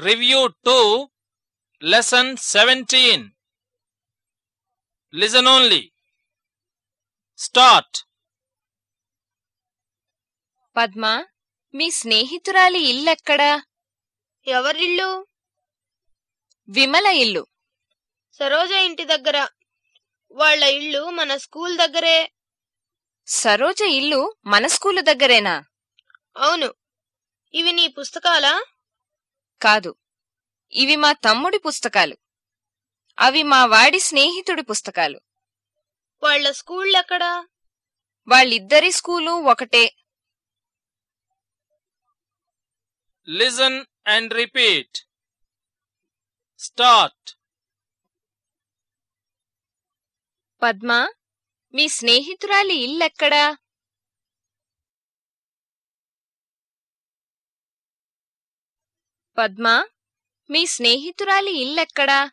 Review 2, Lesson 17. Listen only. Start. Padma మీ స్నేహితురాలి ఇల్లెక్కడా? ఎవరిల్లు? విమల ఇల్లు. సరోజ ఇంటి దగ్గర. వాళ్ళ ఇల్లు మన స్కూల్ దగ్గరే. సరోజ ఇల్లు మన స్కూలు దగ్గరేనా? అవును. ఇవి నీ పుస్తకాలా? కాదు. ఇవి మా తమ్ముడి పుస్తకాలు. అవి మా వాడి స్నేహితుడి పుస్తకాలు. వాళ్ళ స్కూల్ ఎక్కడా వాళ్ళిద్దరి స్కూలు ఒకటే. Listen and repeat. Start. Padma మీ స్నేహితురాలి ఇల్లెక్కడా? పద్మ మీ స్నేహితురాలి ఇల్లెక్కడా?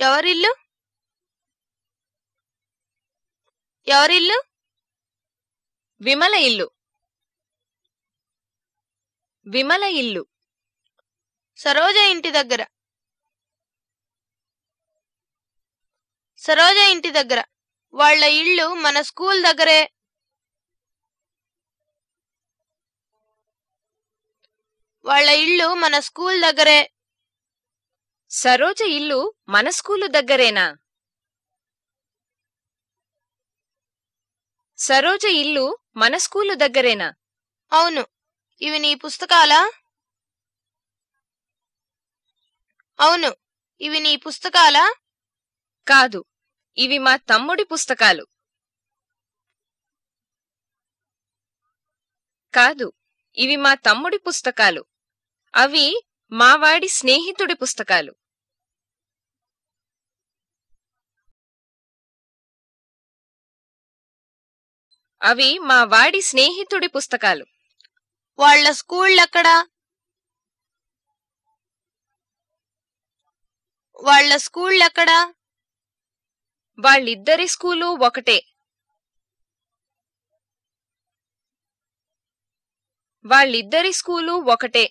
ఎవరిల్లు? ఎవరిల్లు? విమల ఇల్లు. విమల ఇల్లు. సరోజ ఇంటి దగ్గర. సరోజ ఇంటి దగ్గర. వాళ్ళ ఇల్లు మన స్కూల్ దగ్గరే. వాళ్ళ ఇల్లు మన స్కూల్ దగ్గరే. సరోజ ఇల్లు మన స్కూలు దగ్గరేనా? సరోజ ఇల్లు మన స్కూలు దగ్గరేనా? అవును. ఇవి నీ పుస్తకాలా? అవును. ఇవి నీ పుస్తకాలా? కాదు. ఇవి మా తమ్ముడి పుస్తకాలు. కాదు. ఇవి మా తమ్ముడి పుస్తకాలు. అవి మా వాడి స్నేహితుడి పుస్తకాలు. అవి మా వాడి స్నేహితుడి పుస్తకాలు. వాళ్ళ స్కూల్ ఎక్కడా వాళ్ళ స్కూల్ ఎక్కడా వాళ్ళిద్దరి స్కూలు ఒకటే. వాళ్ళిద్దరి స్కూలు ఒకటే.